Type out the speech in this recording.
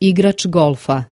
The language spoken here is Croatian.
Igrač golfa.